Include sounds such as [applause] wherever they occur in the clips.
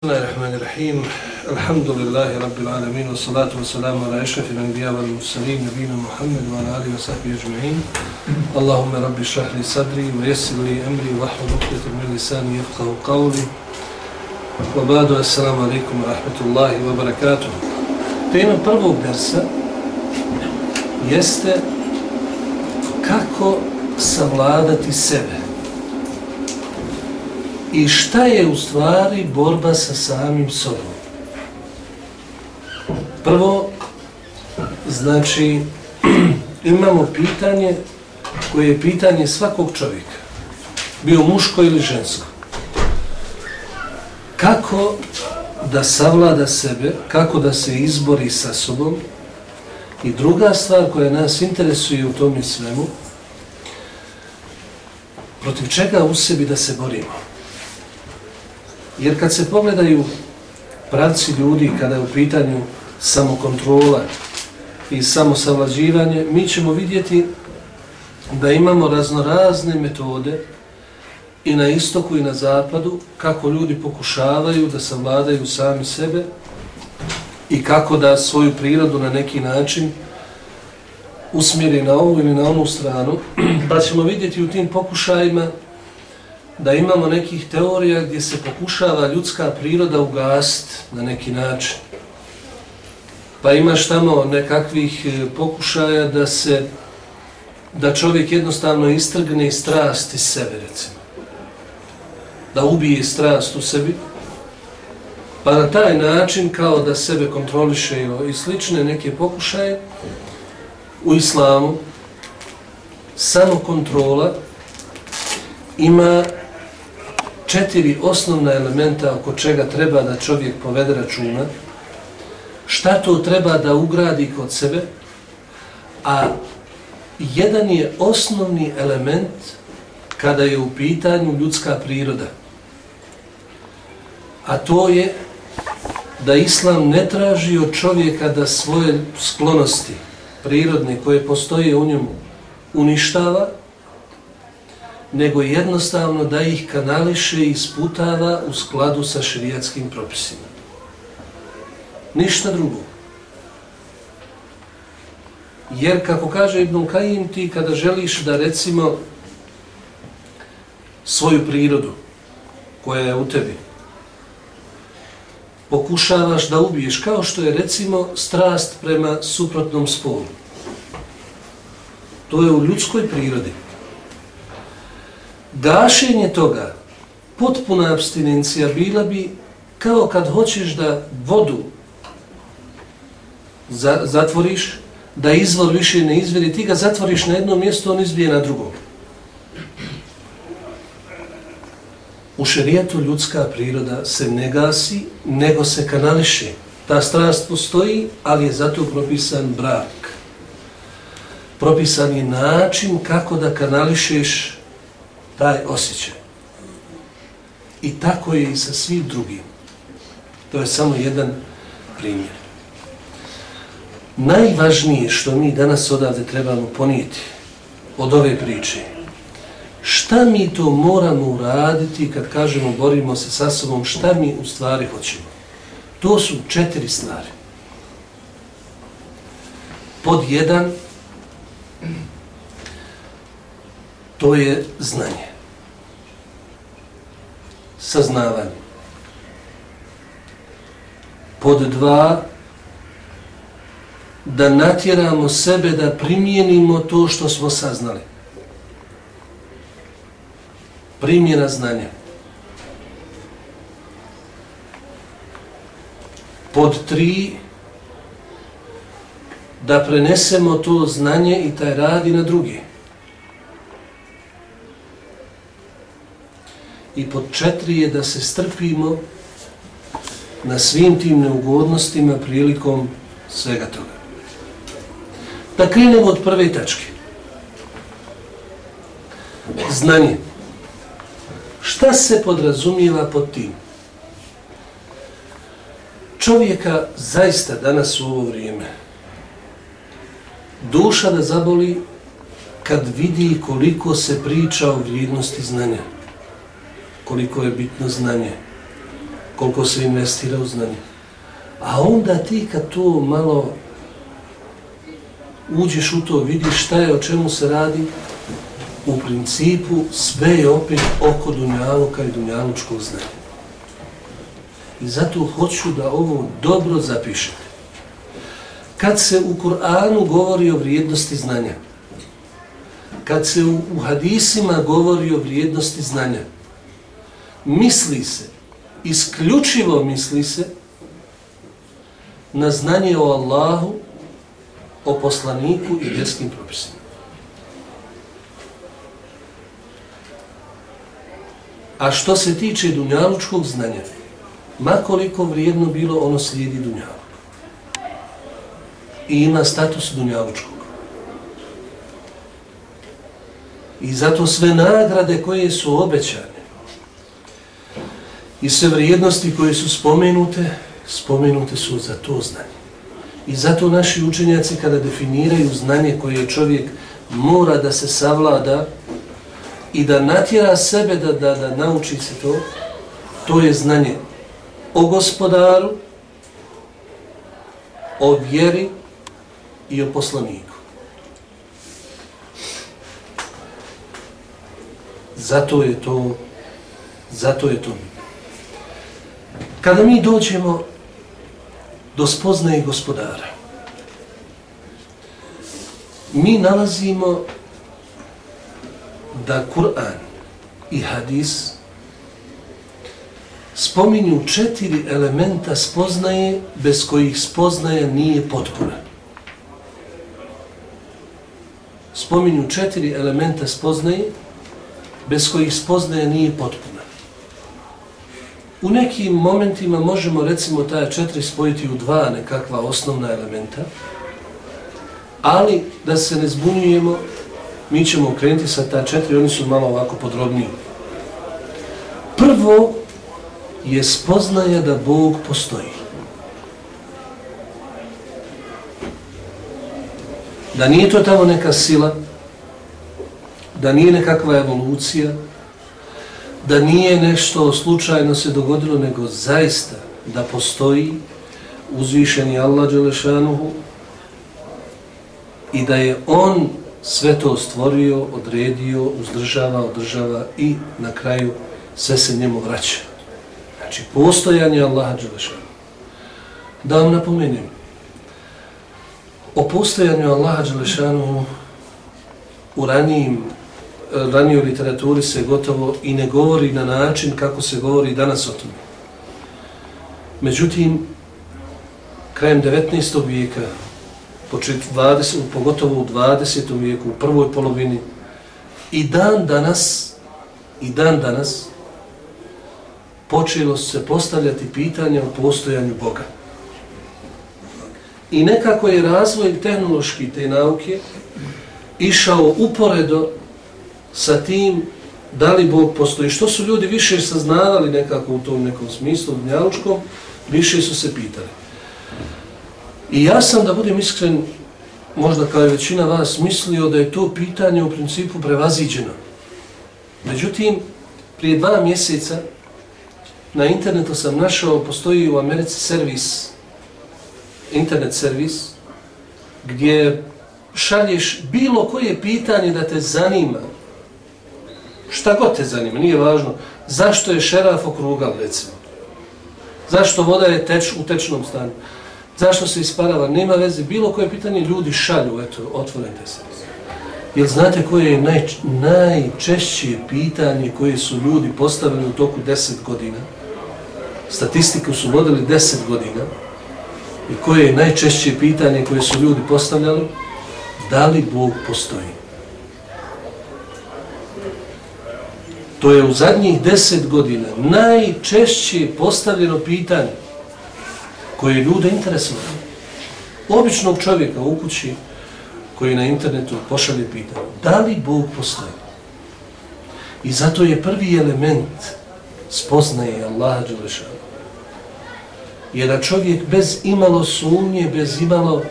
الله الرحمن الرحيم الحمد لله رب العالمين والصلاة والسلام على أشرف الأنبياء والمرسلين نبينا محمد وعلى آله وصحبه أجمعين اللهم رب اشرح لي صدري ويسر لي أمري واحلل عقدة من لساني يفقه قولي وبعد السلام عليكم ورحمة الله وبركاته Tema prvog dersa jeste kako savladati sebe. i šta je u stvari borba sa samim sobom. Prvo, znači, [clears throat] imamo pitanje koje je pitanje svakog čovjeka, bio muško ili žensko. Kako da savlada sebe, kako da se izbori sa sobom i druga stvar koja nas interesuje u tom i svemu, protiv čega u sebi da se borimo. Jer kad se pogledaju pravci ljudi, kada je u pitanju samokontrola i samosavlađivanje, mi ćemo vidjeti da imamo raznorazne metode i na istoku i na zapadu kako ljudi pokušavaju da savladaju sami sebe i kako da svoju prirodu na neki način usmjeri na ovu ili na onu stranu, [clears throat] pa ćemo vidjeti u tim pokušajima da imamo nekih teorija gdje se pokušava ljudska priroda ugast na neki način. Pa imaš tamo nekakvih e, pokušaja da se da čovjek jednostavno istrgne i strast iz sebe, recimo. Da ubije strast u sebi. Pa na taj način, kao da sebe kontroliše i slične neke pokušaje, u islamu, samo kontrola ima četiri osnovna elementa oko čega treba da čovjek povede računa, šta to treba da ugradi kod sebe, a jedan je osnovni element kada je u pitanju ljudska priroda. A to je da Islam ne traži od čovjeka da svoje sklonosti prirodne koje postoje u njemu uništava, nego jednostavno da ih kanališe i sputava u skladu sa širijatskim propisima. Ništa drugo. Jer, kako kaže Ibn Kajim, ti kada želiš da recimo svoju prirodu koja je u tebi, pokušavaš da ubiješ, kao što je recimo strast prema suprotnom spolu. To je u ljudskoj prirodi gašenje toga, potpuna abstinencija bila bi kao kad hoćeš da vodu za, zatvoriš, da izvor više ne izvedi, ti ga zatvoriš na jedno mjesto, on izbije na drugo. U šerijetu ljudska priroda se ne gasi, nego se kanališe. Ta strast postoji, ali je zato propisan brak. Propisan je način kako da kanališeš taj osjećaj. I tako je i sa svim drugim. To je samo jedan primjer. Najvažnije što mi danas odavde trebamo ponijeti od ove priče, šta mi to moramo uraditi kad kažemo borimo se sa sobom, šta mi u stvari hoćemo. To su četiri stvari. Pod jedan, to je znanje saznavanje. Pod dva, da natjeramo sebe da primijenimo to što smo saznali. Primjena znanja. Pod tri, da prenesemo to znanje i taj radi na druge. I pod četiri je da se strpimo na svim tim neugodnostima prilikom svega toga. Da krenemo od prve tačke. Znanje. Šta se podrazumijeva pod tim? Čovjeka zaista danas u ovo vrijeme duša da zaboli kad vidi koliko se priča o vrijednosti znanja koliko je bitno znanje, koliko se investira u znanje. A onda ti kad to malo uđeš u to, vidiš šta je, o čemu se radi, u principu sve je opet oko Dunjaluka i Dunjalučkog znanja. I zato hoću da ovo dobro zapišete. Kad se u Kur'anu govori o vrijednosti znanja, kad se u, u hadisima govori o vrijednosti znanja, misli se, isključivo misli se, na znanje o Allahu, o poslaniku i vjerskim propisima. A što se tiče dunjalučkog znanja, makoliko vrijedno bilo, ono slijedi dunjalu. I ima status dunjalučkog. I zato sve nagrade koje su obećane i sve vrijednosti koje su spomenute, spomenute su za to znanje. I zato naši učenjaci kada definiraju znanje koje čovjek mora da se savlada i da natjera sebe da, da, da nauči se to, to je znanje o gospodaru, o vjeri i o poslaniku. Zato je to, zato je to. Kada mi dođemo do spoznaje gospodara, mi nalazimo da Kur'an i hadis spominju četiri elementa spoznaje bez kojih spoznaje nije potpuna. Spominju četiri elementa spoznaje bez kojih spoznaje nije potpuna. U nekim momentima možemo recimo taj četiri spojiti u dva nekakva osnovna elementa, ali da se ne zbunjujemo, mi ćemo krenuti sa ta četiri, oni su malo ovako podrobniji. Prvo je spoznaja da Bog postoji. Da nije to tamo neka sila, da nije nekakva evolucija, da nije nešto slučajno se dogodilo, nego zaista da postoji uzvišeni Allah Đelešanuhu i da je On sve to stvorio, odredio, uzdržava, održava i na kraju sve se njemu vraća. Znači, postojanje Allaha Đelešanuhu. Da vam napomenem, o postojanju Allaha Đelešanuhu u ranijim ranijoj literaturi se gotovo i ne govori na način kako se govori danas o tome. Međutim, krajem 19. vijeka, počet 20, pogotovo u 20. vijeku, u prvoj polovini, i dan danas, i dan danas, počelo se postavljati pitanja o postojanju Boga. I nekako je razvoj tehnološki te nauke išao uporedo sa tim da li Bog postoji. Što su ljudi više saznavali nekako u tom nekom smislu, dnjalučkom, više su se pitali. I ja sam, da budem iskren, možda kao i većina vas, mislio da je to pitanje u principu prevaziđeno. Međutim, prije dva mjeseca na internetu sam našao, postoji u Americi servis, internet servis, gdje šalješ bilo koje pitanje da te zanima, šta god te zanima, nije važno, zašto je šeraf okrugal, recimo. Zašto voda je teč, u tečnom stanju? Zašto se isparava? Nema veze, bilo koje pitanje ljudi šalju, eto, otvorite se. Jel znate koje je naj, najčešće pitanje koje su ljudi postavili u toku deset godina? Statistiku su vodili deset godina. I koje je najčešće pitanje koje su ljudi postavljali? Da li Bog postoji? To je u zadnjih deset godina najčešće postavljeno pitanje koje ljude interesuje. Običnog čovjeka u kući koji na internetu pošalje pitanje da li Bog postoji? I zato je prvi element spoznaje Allaha Đelešana je da čovjek bez imalo sumnje, bez imalo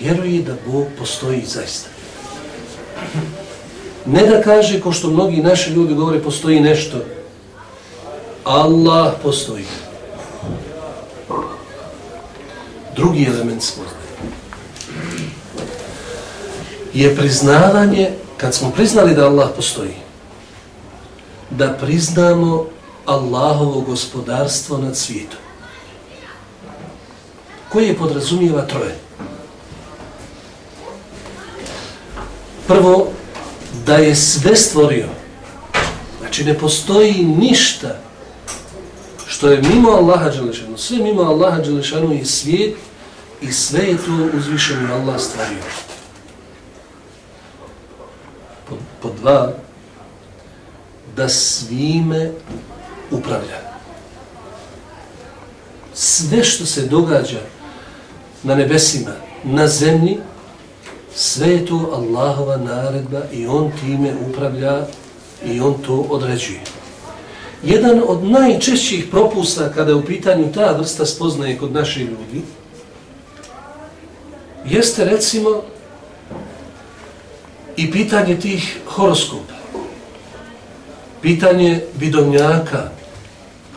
vjeruje da Bog postoji zaista. Ne da kaže, ko što mnogi naši ljudi govore, postoji nešto. Allah postoji. Drugi element spoznaje. Je priznavanje, kad smo priznali da Allah postoji, da priznamo Allahovo gospodarstvo nad svijetom. Koje podrazumijeva troje? Prvo, da je sve stvorio. Znači, ne postoji ništa što je mimo Allaha Đelešanu. Sve mimo Allaha Đelešanu je svijet i sve je to uzvišeno Allah stvorio. Po, po dva, da svime upravlja. Sve što se događa na nebesima, na zemlji, sve je to Allahova naredba i on time upravlja i on to određuje. Jedan od najčešćih propusta kada je u pitanju ta vrsta spoznaje kod naših ljudi, jeste recimo i pitanje tih horoskopa, pitanje vidovnjaka,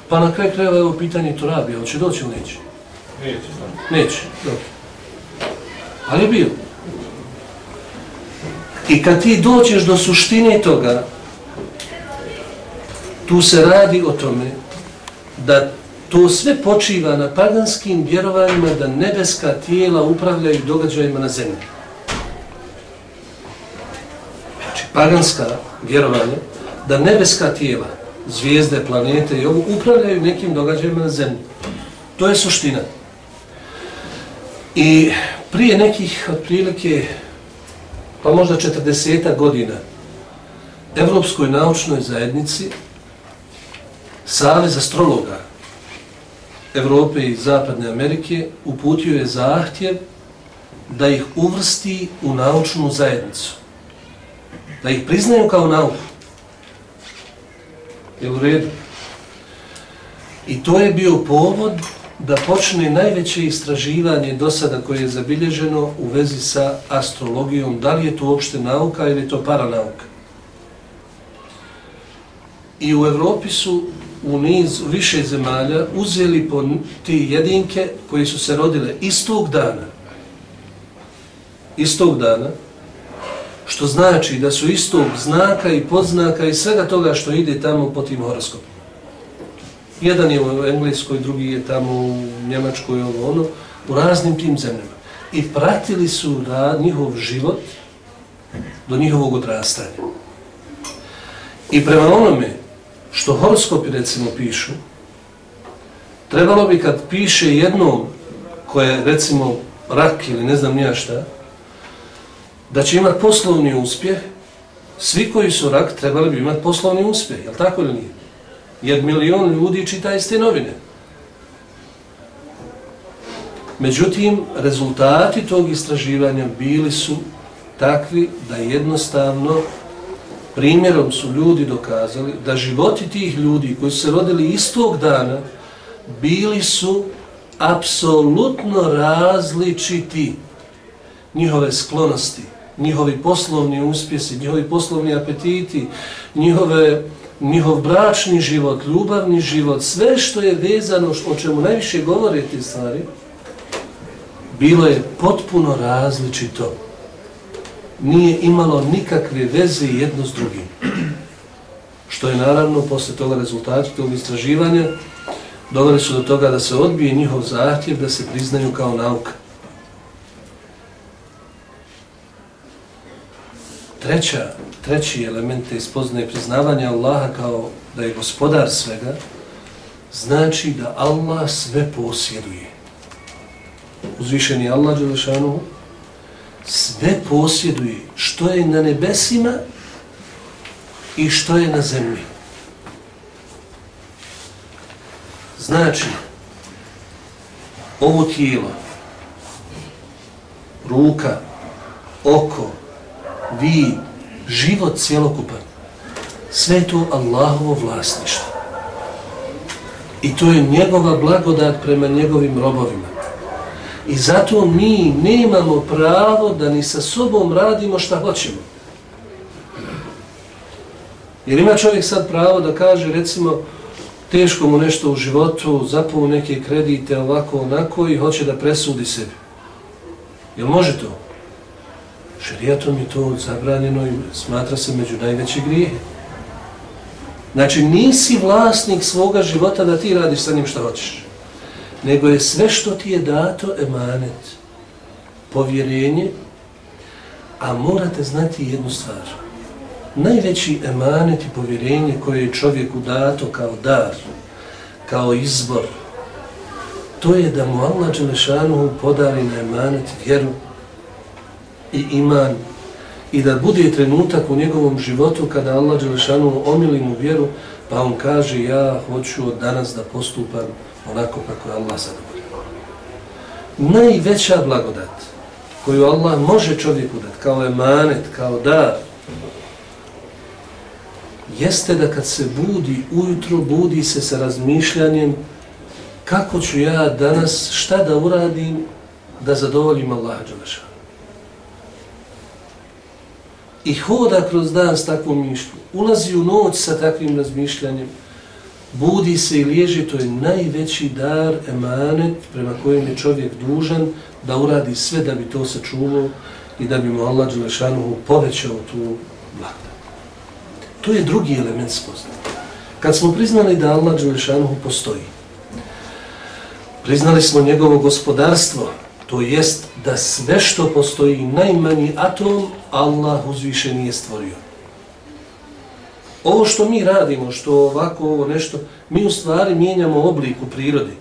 pa na kraju krajeva je ovo pitanje Turabija, hoće doći ili neće? Neće. Neće, dobro. Ali je bilo. I kad ti dođeš do suštine toga, tu se radi o tome da to sve počiva na paganskim vjerovanjima da nebeska tijela upravljaju događajima na zemlji. Znači, paganska vjerovanja da nebeska tijela, zvijezde, planete i ovo upravljaju nekim događajima na zemlji. To je suština. I prije nekih otprilike pa možda 40 godina Evropskoj naučnoj zajednici Savez astrologa Evrope i Zapadne Amerike uputio je zahtjev da ih uvrsti u naučnu zajednicu. Da ih priznaju kao nauku. Je u redu? I to je bio povod da počne najveće istraživanje do sada koje je zabilježeno u vezi sa astrologijom. Da li je to uopšte nauka ili je to paranauka? I u Evropi su u niz više zemalja uzeli po ti jedinke koji su se rodile istog dana. Istog dana. Što znači da su istog znaka i podznaka i svega toga što ide tamo po tim horoskopima. Jedan je u Engleskoj, drugi je tamo u Njemačkoj, ovo ono, u raznim tim zemljama. I pratili su rad, njihov život do njihovog odrastanja. I prema onome što horoskopi recimo pišu, trebalo bi kad piše jednom koje recimo rak ili ne znam nija šta, da će imati poslovni uspjeh, svi koji su rak trebali bi imati poslovni uspjeh, je li tako ili nije? Jer milion ljudi čita iste novine. Međutim, rezultati tog istraživanja bili su takvi da jednostavno primjerom su ljudi dokazali da životi tih ljudi koji su se rodili istog dana bili su apsolutno različiti njihove sklonosti, njihovi poslovni uspjesi, njihovi poslovni apetiti, njihove njihov bračni život, ljubavni život, sve što je vezano, o čemu najviše govore te stvari, bilo je potpuno različito. Nije imalo nikakve veze jedno s drugim. Što je naravno, posle toga rezultata, tog istraživanja, doveli su do toga da se odbije njihov zahtjev da se priznaju kao nauka. Treća treći element te ispoznaje priznavanja Allaha kao da je gospodar svega, znači da Allah sve posjeduje. Uzvišeni Allah Đelešanu sve posjeduje što je na nebesima i što je na zemlji. Znači, ovo tijelo, ruka, oko, vid, život cjelokupan, Sve je to Allahovo vlasništvo. I to je njegova blagodat prema njegovim robovima. I zato mi nemamo pravo da ni sa sobom radimo šta hoćemo. Jer ima čovjek sad pravo da kaže, recimo, teško mu nešto u životu, zapovu neke kredite ovako onako i hoće da presudi sebi. Jel može to? Šerijatom je to zabranjeno i smatra se među najveće grijehe. Znači nisi vlasnik svoga života da ti radiš sa njim što hoćeš. Nego je sve što ti je dato emanet, povjerenje, a morate znati jednu stvar. Najveći emanet i povjerenje koje je čovjeku dato kao dar, kao izbor, to je da mu Allah Đelešanu podari na emanet vjeru i iman i da bude trenutak u njegovom životu kada Allah Đelešanu omili mu vjeru pa on kaže ja hoću od danas da postupam onako kako je Allah zadovoljan. Najveća blagodat koju Allah može čovjeku dati kao emanet, kao dar, jeste da kad se budi ujutro, budi se sa razmišljanjem kako ću ja danas, šta da uradim da zadovoljim Allaha Đelešanu i hoda kroz dan s takvom mišlju, ulazi u noć sa takvim razmišljanjem, budi se i liježi, to je najveći dar, emanet, prema kojem je čovjek dužan da uradi sve da bi to sačuvao i da bi mu Allah Đelešanu povećao tu blagodat. To je drugi element spoznanja. Kad smo priznali da Allah Đelešanu postoji, priznali smo njegovo gospodarstvo, to jest da sve što postoji, najmanji atom, Allah uzvišen je stvorio. Ovo što mi radimo, što ovako ovo nešto, mi u stvari mijenjamo oblik u prirodi,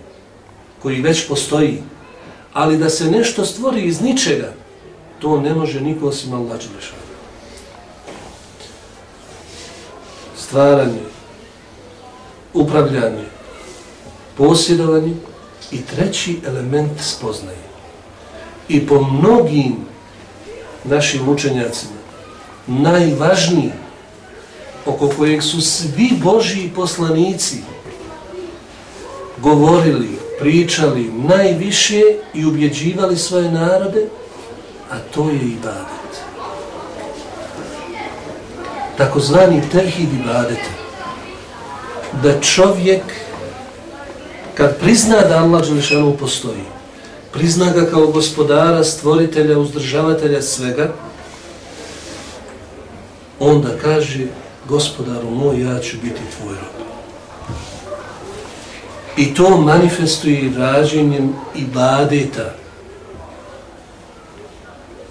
koji već postoji, ali da se nešto stvori iz ničega, to ne može niko osim Allah Đelešana. Stvaranje, upravljanje, posjedovanje i treći element spoznaje i po mnogim našim učenjacima najvažniji oko kojeg su svi Božji poslanici govorili, pričali najviše i ubjeđivali svoje narode, a to je ibadet. Takozvani terhid ibadeta. Da čovjek, kad prizna da Allah Đelešanu postoji, prizna ga kao gospodara, stvoritelja, uzdržavatelja svega, onda kaže, gospodaru moj, ja ću biti tvoj rob. I to manifestuje rađenjem ibadeta.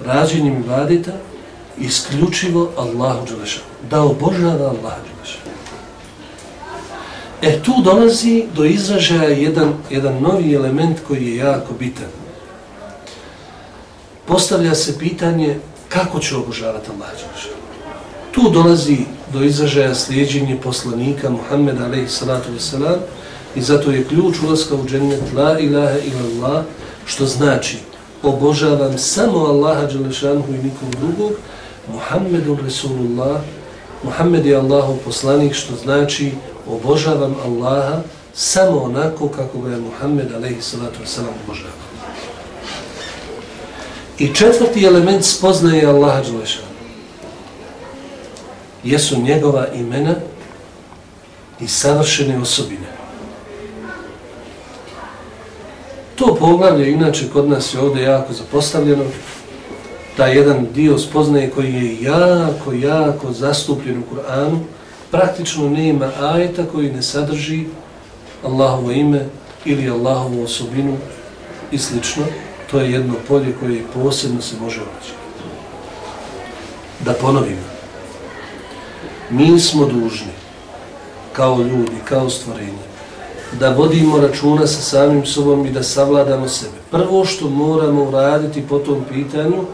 Rađenjem ibadeta isključivo Allahu Đelešanu. Da obožava Allahu E tu dolazi do izražaja jedan, jedan novi element koji je jako bitan. Postavlja se pitanje kako će obožavati Allah Tu dolazi do izražaja slijedženje poslanika Muhammeda alaihi salatu wasalam i zato je ključ ulaska u džennet la ilaha illallah što znači obožavam samo Allaha Đelešanu i nikom drugog Muhammedun Resulullah Muhammed je Allahov poslanik što znači obožavam Allaha samo onako kako ga je Muhammed a.s. salatu obožavao. I četvrti element spoznaje Allaha Đelešana. Jesu njegova imena i savršene osobine. To poglavlje, inače, kod nas je ovdje jako zapostavljeno. taj jedan dio spoznaje koji je jako, jako zastupljen u Kur'anu, praktično nema ajeta koji ne sadrži Allahovo ime ili Allahovu osobinu i slično. To je jedno polje koje posebno se može vraćati. Da ponovimo. Mi smo dužni, kao ljudi, kao stvorenje, da vodimo računa sa samim sobom i da savladamo sebe. Prvo što moramo uraditi po tom pitanju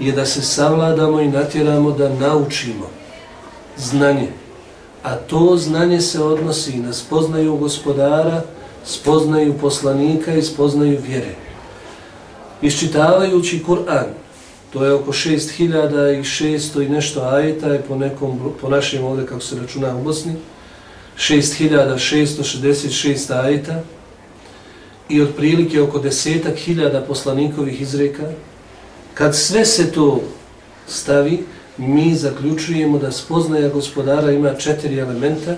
je da se savladamo i natjeramo da naučimo znanje, a to znanje se odnosi na spoznaju gospodara, spoznaju poslanika i spoznaju vjere. Iščitavajući Kur'an, to je oko 6600 i nešto ajeta je po, nekom, po našem ovdje kako se računa u Bosni, 6666 ajeta i otprilike oko desetak hiljada poslanikovih izreka, kad sve se to stavi, mi zaključujemo da spoznaja gospodara ima četiri elementa,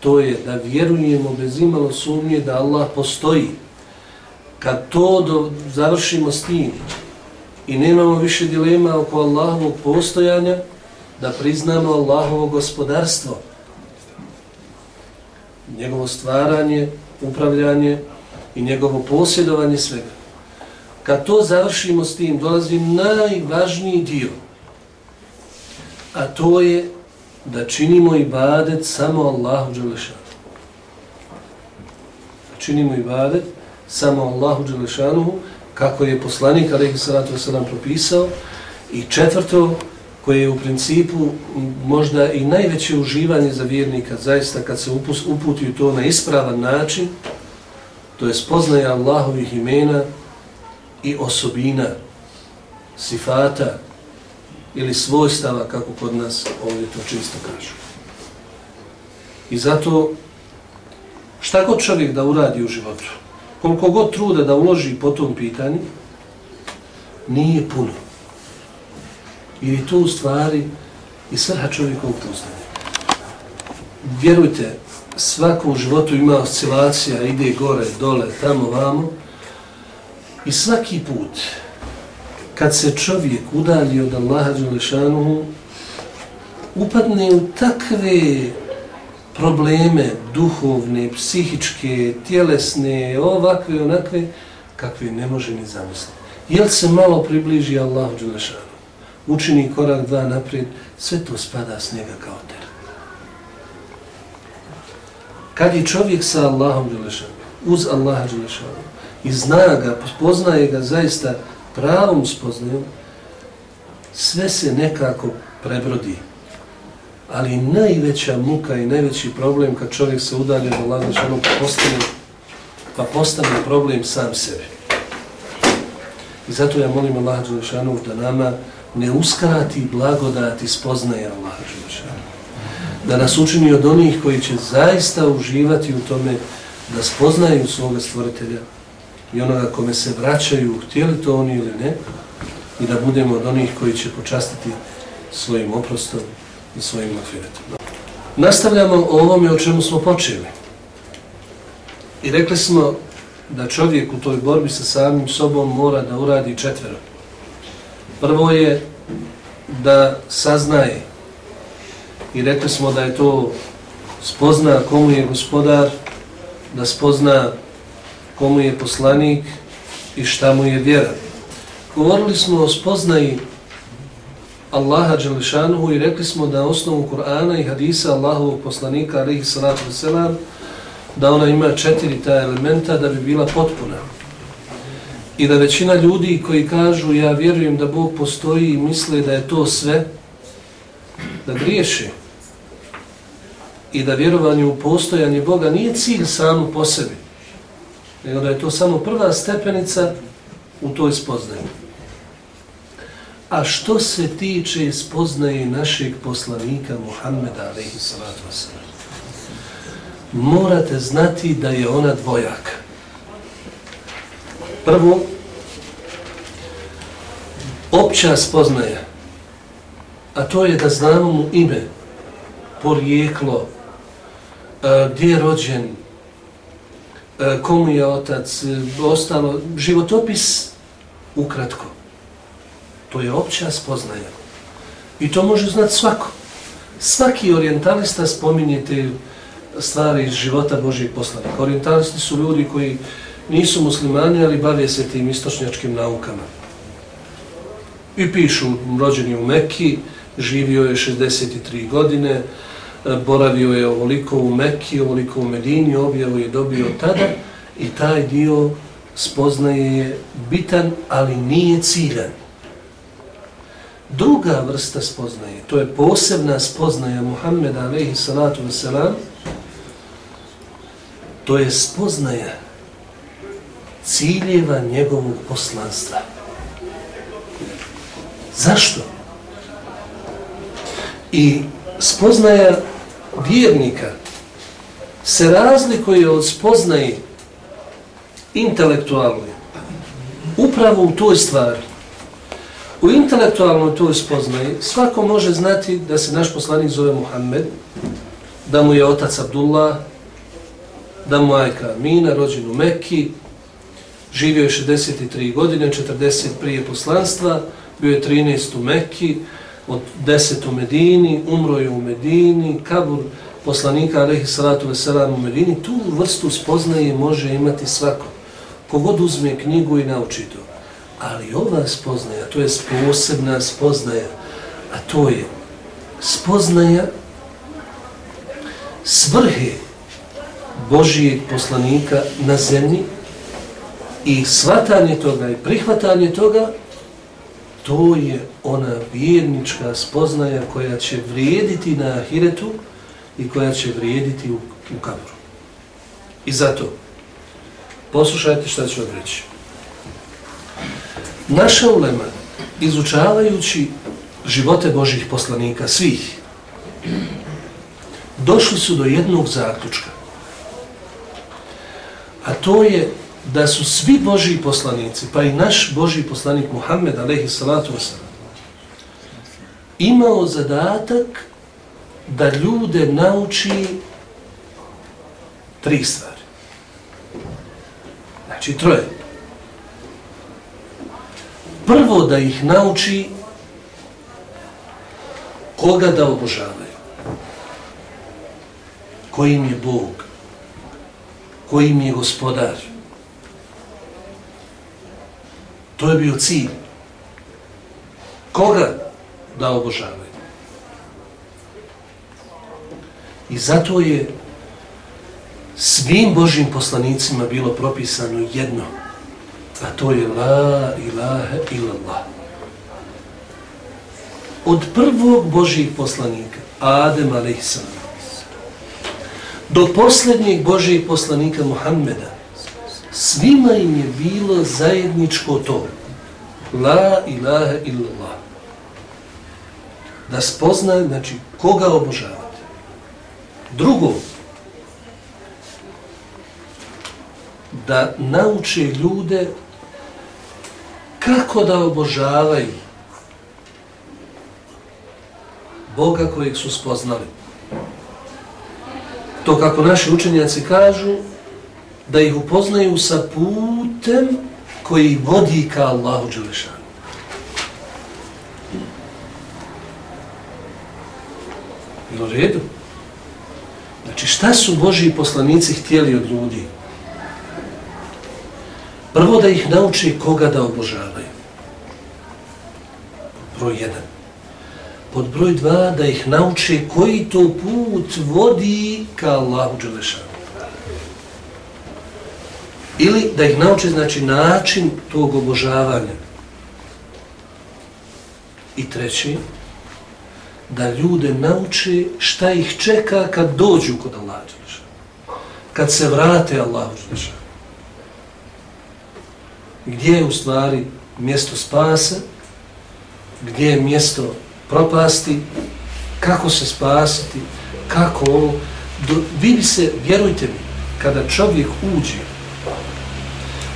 to je da vjerujemo bez imalo sumnje da Allah postoji. Kad to do, završimo s tim i nemamo više dilema oko Allahovog postojanja, da priznamo Allahovo gospodarstvo, njegovo stvaranje, upravljanje i njegovo posjedovanje svega. Kad to završimo s tim, dolazi najvažniji dio, a to je da činimo ibadet samo Allahu Đelešanu. Činimo ibadet samo Allahu Đelešanu, kako je poslanik, alaihi salatu wasalam, propisao. I četvrto, koje je u principu možda i najveće uživanje za vjernika, zaista kad se uputi to na ispravan način, to je spoznaje Allahovih imena i osobina, sifata ili svojstava, kako kod nas ovdje to čisto kažu. I zato šta god čovjek da uradi u životu, koliko god truda da uloži po tom pitanju, nije puno. I to u stvari i svrha čovjekovog poznanja. Vjerujte, svako u životu ima oscilacija, ide gore, dole, tamo, vamo. I svaki put, kad se čovjek udalji od Allaha Đelešanuhu, upadne u takve probleme duhovne, psihičke, tjelesne, ovakve, onakve, kakve ne može ni zamisliti. Jel se malo približi Allahu Đelešanuhu? učini korak dva naprijed, sve to spada s njega kao teret. Kad je čovjek sa Allahom Đelešan, uz Allaha Đelešan, i zna ga, poznaje ga zaista pravom spoznajom, sve se nekako prebrodi. Ali najveća muka i najveći problem kad čovjek se udalje od Allaha Đelešanu, ono pa postane, pa postane problem sam sebi. I zato ja molim Allaha Đelešanu da nama ne uskrati blagodati spoznaje Allaha Đelešanu. Da nas učini od onih koji će zaista uživati u tome da spoznaju svoga stvoritelja i onoga kome se vraćaju, htjeli to oni ili ne, i da budemo od onih koji će počastiti svojim oprostom i svojim afiretom. Nastavljamo o ovome o čemu smo počeli. I rekli smo da čovjek u toj borbi sa samim sobom mora da uradi četvero. Prvo je da saznaje i rekli smo da je to spozna komu je gospodar, da spozna komu je poslanik i šta mu je vjera. Govorili smo o spoznaji Allaha Đališanuhu i rekli smo da osnovu Kur'ana i hadisa Allahovog poslanika alihi salatu wasalam da ona ima četiri ta elementa da bi bila potpuna. I da većina ljudi koji kažu ja vjerujem da Bog postoji i misle da je to sve, da griješe. I da vjerovanje u postojanje Boga nije cilj samo po sebi, nego da je to samo prva stepenica u toj spoznaju. A što se tiče spoznaje našeg poslanika Muhammeda, alaihi salatu wasalam, morate znati da je ona dvojaka. Prvo, opća spoznaja, a to je da znamo mu ime, porijeklo, eh, gdje je rođen, E, komu je otac, e, ostalo, životopis ukratko. To je opća spoznaja. I to može znati svako. Svaki orientalista spominje te stvari iz života Božih poslanika. Orientalisti su ljudi koji nisu muslimani, ali bave se tim istočnjačkim naukama. I pišu, rođeni u Mekki, živio je 63 godine, E, boravio je ovoliko u Mekki, ovoliko u Medini, objavu je dobio tada i taj dio spoznaje je bitan, ali nije ciljan. Druga vrsta spoznaje, to je posebna spoznaja Muhammeda alaihi salatu wasalam, to je spoznaja ciljeva njegovog poslanstva. Zašto? I spoznaja vjernika se razlikuje od spoznaje intelektualne upravo u toj stvari. U intelektualnoj toj spoznaji svako može znati da se naš poslanik zove Muhammed da mu je otac Abdullah, da mu majka Amina, rođen u Mekki, živio je 63 godine, 40 prije poslanstva, bio je 13 u Mekki, od 10 u Medini, umro je u Medini, kabur poslanika Alehi salatu veselam u Medini, tu vrstu spoznaje može imati svako. Kogod uzme knjigu i nauči to. Ali ova spoznaja, to je posebna spoznaja, a to je spoznaja svrhe Božijeg poslanika na zemlji i svatanje toga i prihvatanje toga, to je ona vjernička spoznaja koja će vrijediti na ahiretu i koja će vrijediti u, u kabru. I zato, poslušajte šta ću vam reći. Naša ulema, izučavajući živote Božih poslanika, svih, došli su do jednog zaključka. A to je da su svi Božji poslanici, pa i naš Božji poslanik Muhammed, alaihi salatu wasalam, imao zadatak da ljude nauči tri stvari. Znači troje. Prvo da ih nauči koga da obožavaju. Kojim je Bog. Kojim je gospodar. To je bio cilj. Koga da obožavaju. I zato je svim Božim poslanicima bilo propisano jedno, a to je La ilaha illallah. Od prvog Božih poslanika, Adem a.s. do posljednjeg Božih poslanika Muhammeda, svima im je bilo zajedničko to. La ilaha illallah. Da spoznaju, znači, koga obožavate. Drugo, da nauče ljude kako da obožavaju Boga kojeg su spoznali. To kako naši učenjaci kažu, da ih upoznaju sa putem koji vodi ka Allahu Đelešanu. Bilo redu? Znači šta su Božji poslanici htjeli od ljudi? Prvo da ih nauči koga da obožavaju. Broj jedan. Pod broj dva da ih nauči koji to put vodi ka Allahu Đelešanu. Ili da ih nauči znači način tog obožavanja. I treći, da ljude nauči šta ih čeka kad dođu kod Allah kad se vrate Allah gdje je u stvari mjesto spasa gdje je mjesto propasti kako se spasiti kako ovo. Vidi se, vjerujte mi kada čovjek uđe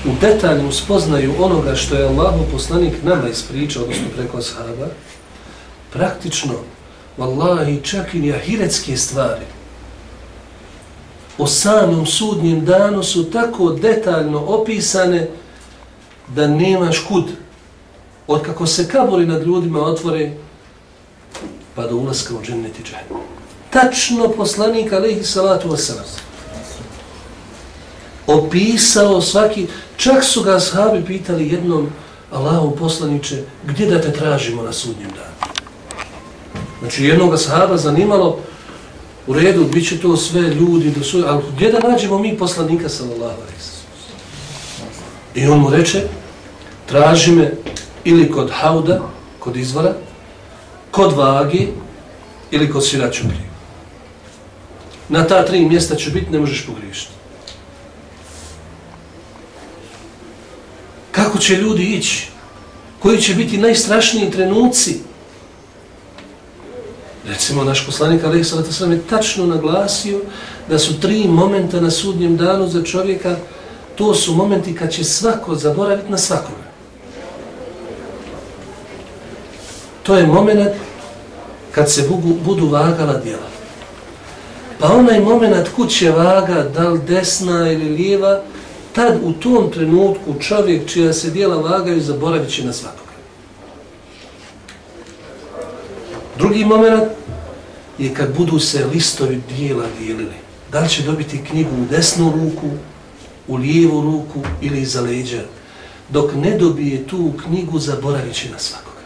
u detaljnu spoznaju onoga što je Allah poslanik nama ispričao odnosno preko sahaba praktično vallahi, čak i ahiretske stvari o samom sudnjem danu su tako detaljno opisane da nemaš kud. Od kako se kabori nad ljudima otvore, pa do ulaska u dženneti džahnem. Tačno poslanik alaihi salatu wasalam opisao svaki, čak su ga ashabi pitali jednom Allahu poslaniče, gdje da te tražimo na sudnjem danu? Znači jednog sahaba zanimalo u redu, bit će to sve ljudi, do su, ali gdje da nađemo mi poslanika sallallahu alaihi I on mu reče, traži me ili kod hauda, kod izvora, kod vagi ili kod sviračuke. Na ta tri mjesta će biti, ne možeš pogriješiti. Kako će ljudi ići? Koji će biti najstrašniji trenuci? Recimo, naš poslanik Alek Salata Sram je tačno naglasio da su tri momenta na sudnjem danu za čovjeka, to su momenti kad će svako zaboraviti na svakoga. To je moment kad se budu, budu vagala djela. Pa onaj moment kud će vaga, da li desna ili lijeva, tad u tom trenutku čovjek čija se dijela vagaju zaboravit će na svakoga. Drugi moment je kad budu se listovi dijela dijelili. Da li će dobiti knjigu u desnu ruku, u lijevu ruku ili iza leđa. Dok ne dobije tu knjigu, zaboravit će na svakoga.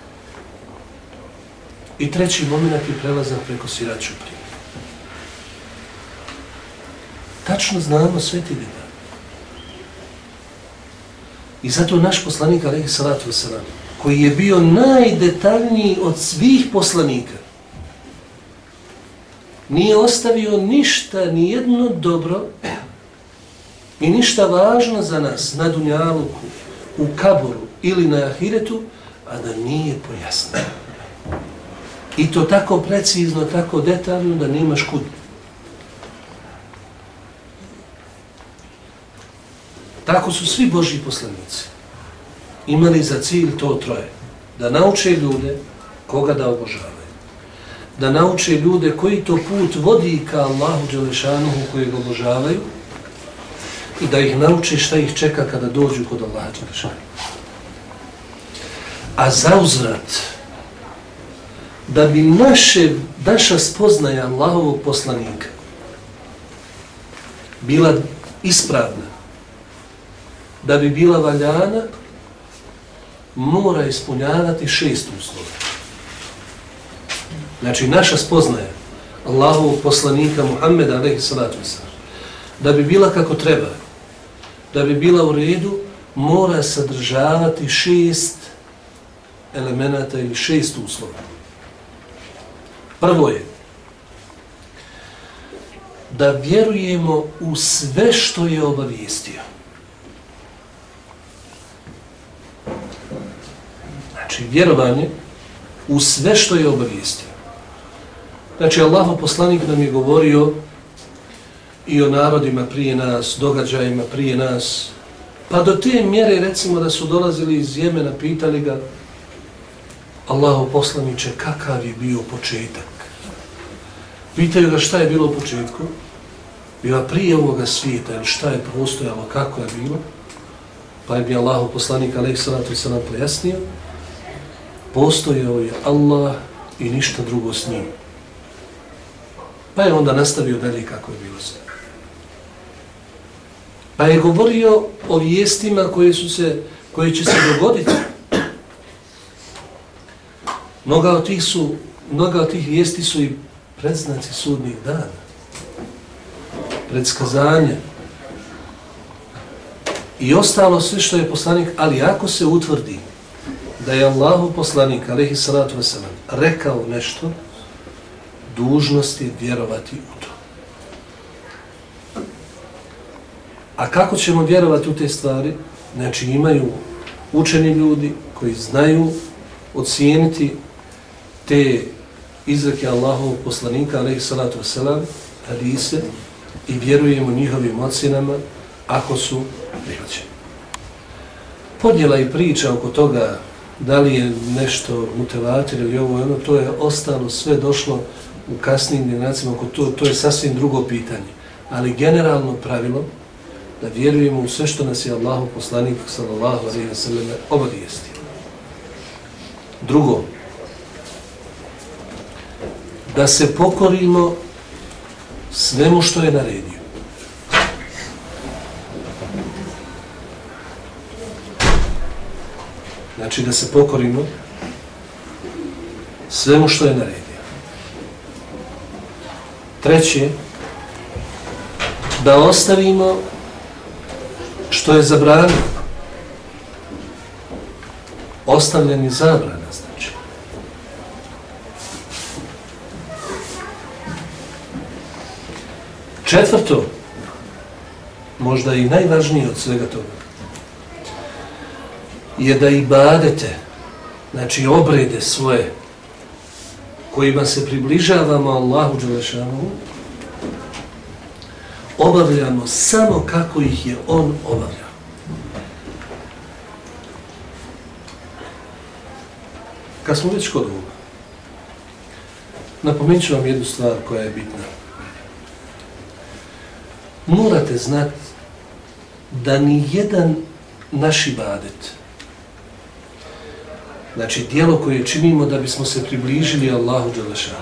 I treći moment je prelazan preko siraču prije. Tačno znamo sve ti detalje. I zato naš poslanik, alaihi salatu wasalam, koji je bio najdetaljniji od svih poslanika, nije ostavio ništa, ni jedno dobro i ništa važno za nas na Dunjaluku, u Kaboru ili na Ahiretu, a da nije pojasnio. I to tako precizno, tako detaljno da nemaš kudu. Tako su svi Božji poslanici imali za cilj to troje. Da nauče ljude koga da obožavaju. Da nauče ljude koji to put vodi ka Allahu Đelešanuhu koji ga obožavaju i da ih nauče šta ih čeka kada dođu kod Allaha Đelešanuhu. A za uzrat, da bi naše, naša spoznaja Allahovog poslanika bila ispravna, da bi bila valjana, mora ispunjavati šest uslova. Znači, naša spoznaja Allahovog poslanika Muhammeda, alaihi salatu da bi bila kako treba, da bi bila u redu, mora sadržavati šest elemenata ili šest uslova. Prvo je da vjerujemo u sve što je obavijestio. Znači, vjerovanje u sve što je obavijestio. Znači, Allah poslanik nam je govorio i o narodima prije nas, događajima prije nas, pa do te mjere, recimo, da su dolazili iz Jemena, pitali ga, Allahu poslaniće, kakav je bio početak? Pitaju ga šta je bilo u početku, bila prije ovoga svijeta, ili šta je postojalo, kako je bilo, pa je bi Allahu poslanik, alaih salatu se nam pojasnio, postojao ovaj je Allah i ništa drugo s njim. Pa je onda nastavio dalje kako je bilo sve. Pa je govorio o vijestima koje, su se, koje će se dogoditi. Mnoga od tih su, mnoga od tih vijesti su i predznaci sudnih dana. Predskazanja. I ostalo sve što je poslanik, ali ako se utvrdi da je Allahu poslanik, alihi salatu wasalam, rekao nešto, dužnost je vjerovati u to. A kako ćemo vjerovati u te stvari? Znači imaju učeni ljudi koji znaju ocijeniti te izreke Allahovog poslanika, alaihi salatu wasalam, hadise, i vjerujemo njihovim ocinama ako su prihvaćeni. Podjela i priča oko toga da li je nešto mutevatir ili ovo ono, to je ostalo, sve došlo u kasnim generacijama, to, to je sasvim drugo pitanje. Ali generalno pravilo da vjerujemo u sve što nas je Allahu poslanik sallallahu alejhi ve sellem obavijesti. Drugo, da se pokorimo svemu što je naredio. Znači da se pokorimo svemu što je naredio. Treće, da ostavimo što je zabranio. Ostavljeni zabrana, znači. Četvrto, možda i najvažnije od svega toga, je da ibadete, znači obrede svoje, kojima se približavamo Allahu Đelešanu, obavljamo samo kako ih je On obavljao. Kad smo već kod ovoga, napomenut vam jednu stvar koja je bitna. morate znati da ni jedan naš ibadet, znači dijelo koje činimo da bismo se približili Allahu Đelešanu,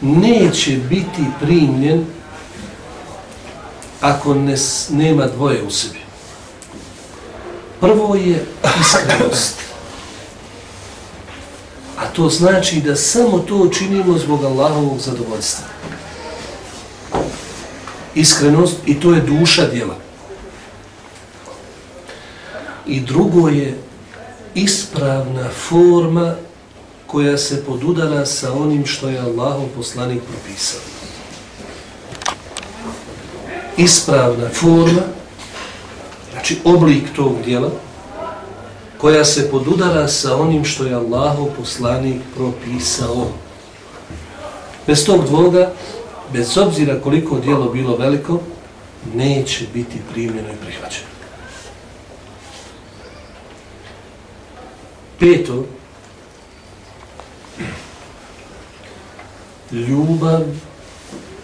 neće biti primljen ako ne, nema dvoje u sebi. Prvo je iskrenost. A to znači da samo to činimo zbog Allahovog zadovoljstva. Iskrenost i to je duša djela. I drugo je ispravna forma koja se podudara sa onim što je Allahov poslanik propisao. Ispravna forma, znači oblik tog dijela, koja se podudara sa onim što je Allahov poslanik propisao. Bez tog dvoga, bez obzira koliko dijelo bilo veliko, neće biti primljeno i prihvaćeno. Peto, ljubav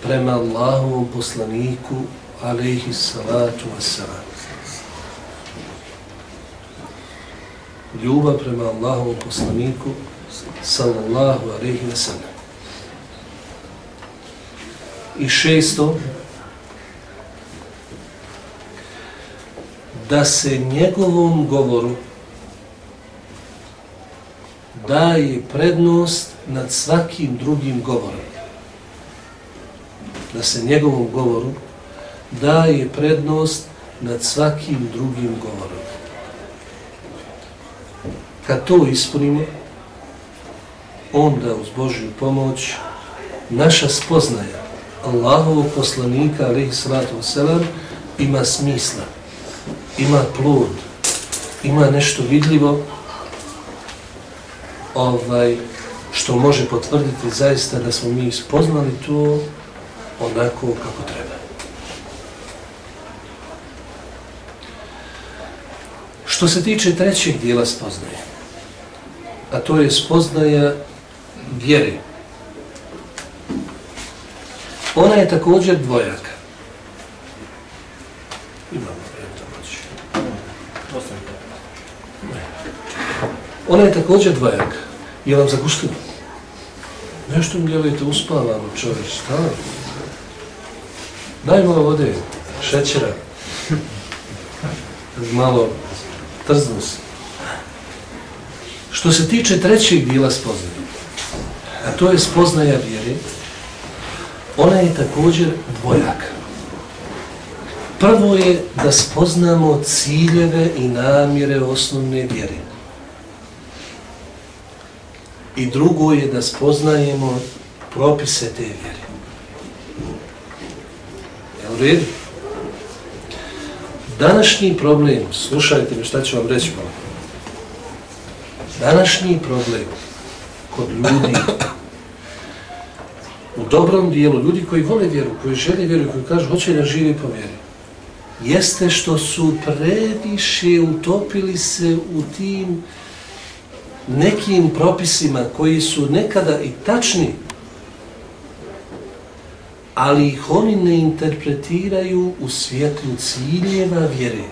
prema Allahovom poslaniku, alaihi salatu wassalam. Ljubav prema Allahovom poslaniku, sallallahu alaihi wasallam. I šesto, da se njegovom govoru daje prednost nad svakim drugim govorom. Da se njegovom govoru daje prednost nad svakim drugim govorom. Kad to ispunimo, onda uz Božju pomoć naša spoznaja Allahovog poslanika, alaihi salatu wasalam, ima smisla, ima plod, ima nešto vidljivo ovaj, što može potvrditi zaista da smo mi spoznali to onako kako treba. Što se tiče trećeg dijela spoznaje, a to je spoznaja vjere, ona je također dvojaka. Imamo Ona je također dvojaka. Je vam zagustilo? Nešto mi djelujete uspavano, čovječ, šta? Daj malo vode, šećera. Malo trznu se. Što se tiče trećeg dijela spoznaje, a to je spoznaja vjere, ona je također dvojaka. Prvo je da spoznamo ciljeve i namjere osnovne vjere. I drugo je da spoznajemo propise te vjere. Je u redu? Današnji problem, slušajte me šta ću vam reći malo. Današnji problem kod ljudi u dobrom dijelu, ljudi koji vole vjeru, koji žele vjeru, koji kažu hoće da živi po vjeri, jeste što su previše utopili se u tim nekim propisima koji su nekada i tačni, ali ih oni ne interpretiraju u svijetlu ciljeva vjere.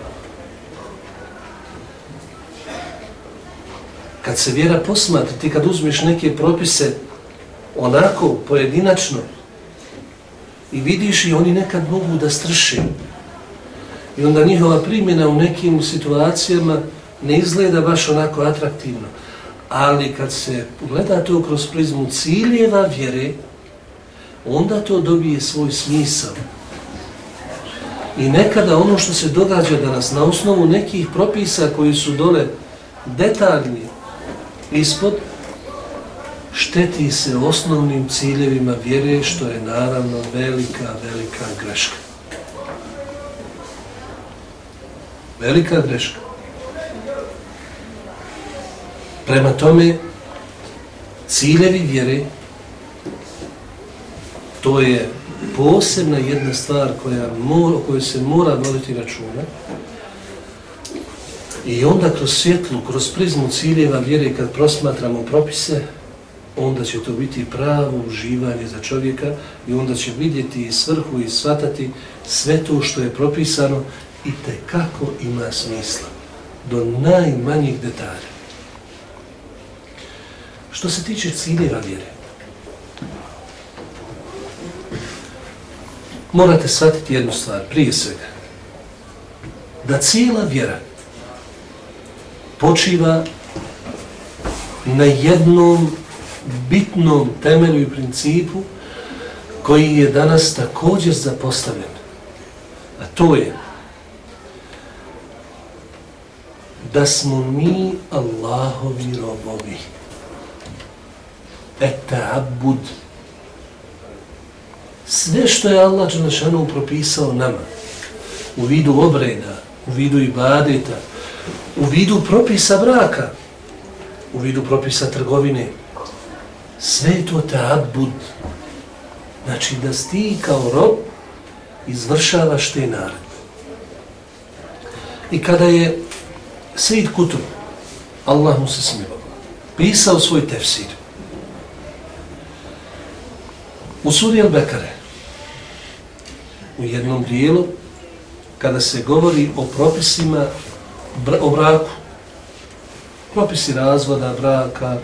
Kad se vjera posmatra, ti kad uzmeš neke propise onako, pojedinačno, i vidiš i oni nekad mogu da strše. I onda njihova primjena u nekim situacijama ne izgleda baš onako atraktivno ali kad se gleda to kroz prizmu ciljeva vjere, onda to dobije svoj smisao. I nekada ono što se događa danas na osnovu nekih propisa koji su dole detaljni ispod, šteti se osnovnim ciljevima vjere, što je naravno velika, velika greška. Velika greška. Prema tome, ciljevi vjere, to je posebna jedna stvar koja mora, o kojoj se mora voditi računa. I onda kroz svjetlu, kroz prizmu ciljeva vjere, kad prosmatramo propise, onda će to biti pravo uživanje za čovjeka i onda će vidjeti i svrhu i shvatati sve to što je propisano i te kako ima smisla do najmanjih detalja. Što se tiče ciljeva vjere, morate shvatiti jednu stvar, prije svega, da cijela vjera počiva na jednom bitnom temelju i principu koji je danas također zapostavljen. A to je da smo mi Allahovi robovi. Etabud. Sve što je Allah Đelešanu propisao nama, u vidu obreda, u vidu ibadeta, u vidu propisa braka, u vidu propisa trgovine, sve je to tabud. Znači da ti kao rob izvršavaš te naredbe. I kada je Sejid Kutub, Allah mu se smilo, pisao svoj tefsir, u suri Al-Bekare, u jednom dijelu, kada se govori o propisima o braku, propisi razvoda, braka,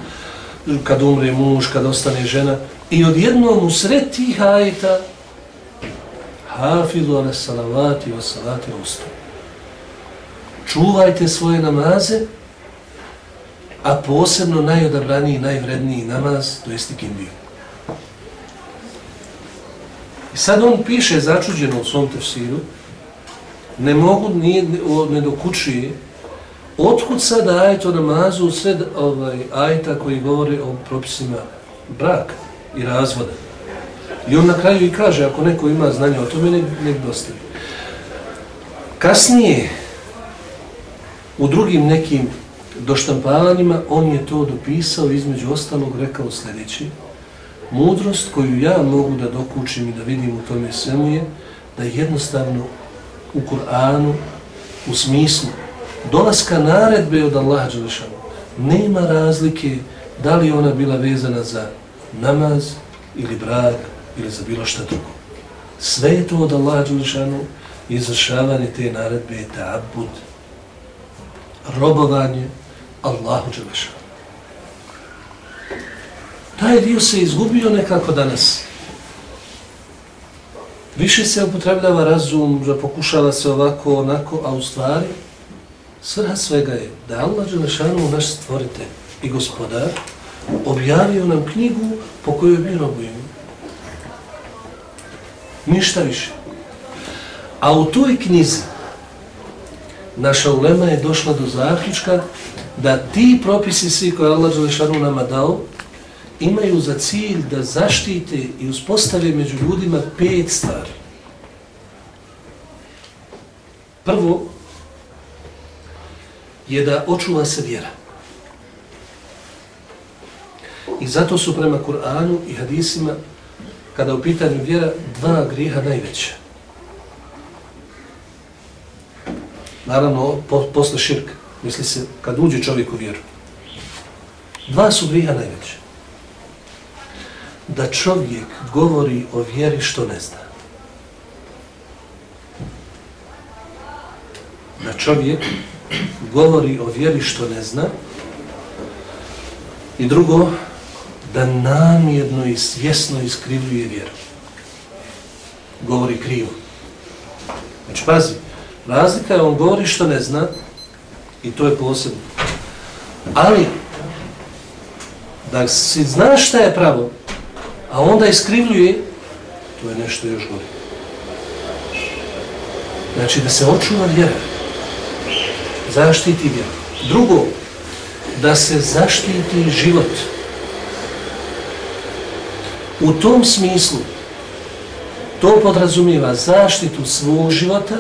kad umre muž, kad ostane žena, i odjednom u sred tih ajeta, hafidu ala salavati wa salati usta. Čuvajte svoje namaze, a posebno najodabraniji, najvredniji namaz, to jest ikindiju. I sad on piše začuđeno u svom tefsiru, ne mogu, nije, ne dokučuje, otkud sad ajet o namazu sve ovaj, ajeta koji govore o propisima braka i razvoda. I on na kraju i kaže, ako neko ima znanje o tome, nek, nek dostavi. Kasnije, u drugim nekim doštampavanjima, on je to dopisao, između ostalog rekao sljedeći, mudrost koju ja mogu da dokučim i da vidim u tome svemu je, da jednostavno u Kur'anu, u smislu dolaska naredbe od Allaha Đelešanu, nema razlike da li ona bila vezana za namaz ili brak ili za bilo šta drugo. Sve je to od Allaha Đelešanu i izvršavanje te naredbe je tabud, robovanje Allahu Đelešanu. Taj dio se izgubio nekako danas. Više se upotrebljava razum, da pokušava se ovako, onako, a u stvari svrha svega je da Allah Đelešanu, naš stvorite i gospodar, objavio nam knjigu po kojoj mi robujemo. Ništa više. A u toj knjizi naša ulema je došla do zaključka da ti propisi svi koje Allah Đelešanu nama dao imaju za cilj da zaštite i uspostave među ljudima pet stvari. Prvo je da očuva se vjera. I zato su prema Kur'anu i hadisima, kada u pitanju vjera, dva griha najveća. Naravno, po, posle širka, misli se, kad uđe čovjek u vjeru. Dva su griha najveća da čovjek govori o vjeri što ne zna. Da čovjek govori o vjeri što ne zna. I drugo, da namjerno i svjesno iskrivljuje vjeru. Govori krivo. Znači, pazi, razlika je on govori što ne zna i to je posebno. Ali, da si znaš šta je pravo, a onda iskrivljuje, to je nešto još gore. Znači da se očuva vjera, zaštiti vjera. Drugo, da se zaštiti život. U tom smislu to podrazumijeva zaštitu svog života,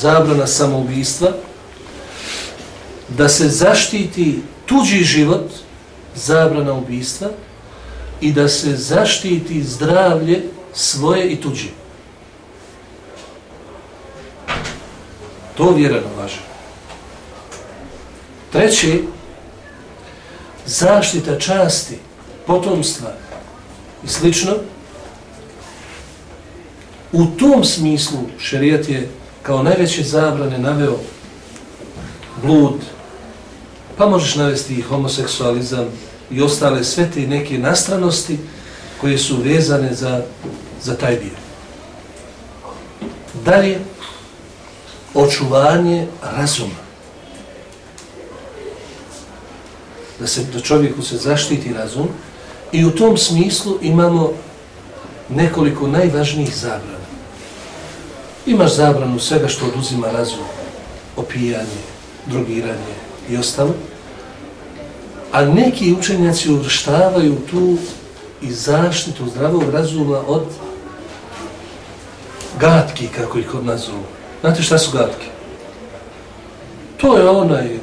zabrana samoubistva, da se zaštiti tuđi život, zabrana ubistva, i da se zaštiti zdravlje svoje i tuđe. To vjera nalaže. Treći, zaštita časti, potomstva i slično, u tom smislu šerijat je kao najveće zabrane naveo blud, pa možeš navesti i homoseksualizam ostale sve te neke nastranosti koje su vezane za, za taj dio. Dalje, očuvanje razuma. Da se da čovjeku se zaštiti razum i u tom smislu imamo nekoliko najvažnijih zabrana. Imaš zabranu svega što oduzima razum, opijanje, drogiranje i ostalo, a neki učenjaci uvrštavaju tu i zaštitu zdravog razuma od gatki, kako ih kod nas zovu. Znate šta su gatke? To je onaj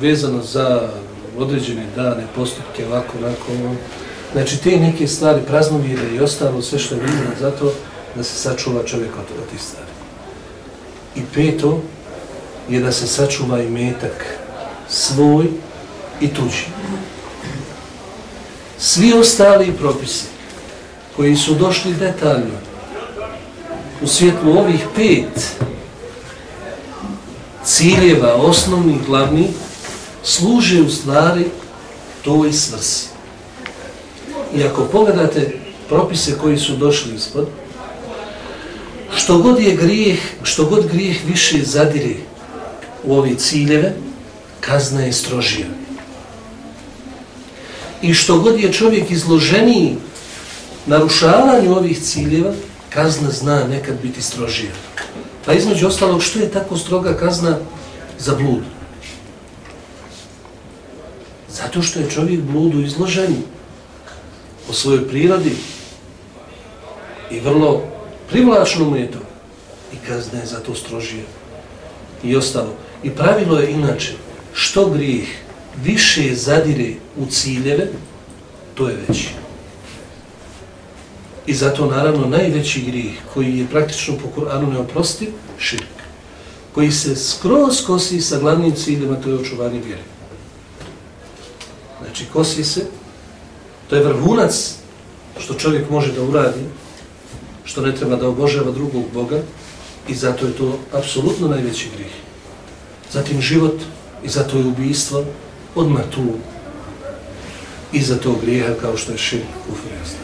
vezano za određene dane, postupke, ovako, onako. Ono. Znači, te neke stvari, praznovire i ostalo, sve što je vidno zato da se sačuva čovjek od, od tih stvari. I peto je da se sačuva i metak svoj i tuđi. Svi ostali propisi koji su došli detaljno u svjetlu ovih pet ciljeva, osnovnih, glavnih, služe u stvari toj svrsi. I ako pogledate propise koji su došli ispod, što god je grijeh, što god grijeh više zadire u ove ciljeve, kazna je strožija. I što god je čovjek izloženiji narušavanju ovih ciljeva, kazna zna nekad biti strožija. Pa između ostalog, što je tako stroga kazna za blud? Zato što je čovjek bludu izložen po svojoj prirodi i vrlo privlačno mu je to. I kazna je zato strožija. I ostalo. I pravilo je inače, što grijeh više zadire u ciljeve, to je veći. I zato naravno najveći grijeh koji je praktično po Kur'anu neoprostiv, širk. Koji se skroz kosi sa glavnim ciljima, to je očuvanje vjere. Znači kosi se, to je vrhunac što čovjek može da uradi, što ne treba da obožava drugog Boga i zato je to apsolutno najveći grijeh. Zatim život i zato je ubijstvo odmah tu iza tog grijeha kao što je širk u jasno.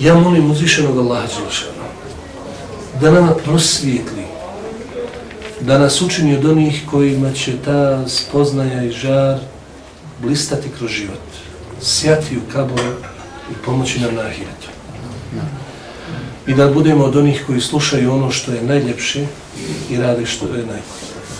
Ja molim uzvišenog Allaha Đelšana da nama prosvijetli, da nas učini od onih kojima će ta spoznaja i žar blistati kroz život, sjati u kaboru i pomoći nam na ahiretu. I da budemo od onih koji slušaju ono što je najljepše i rade što je najbolje.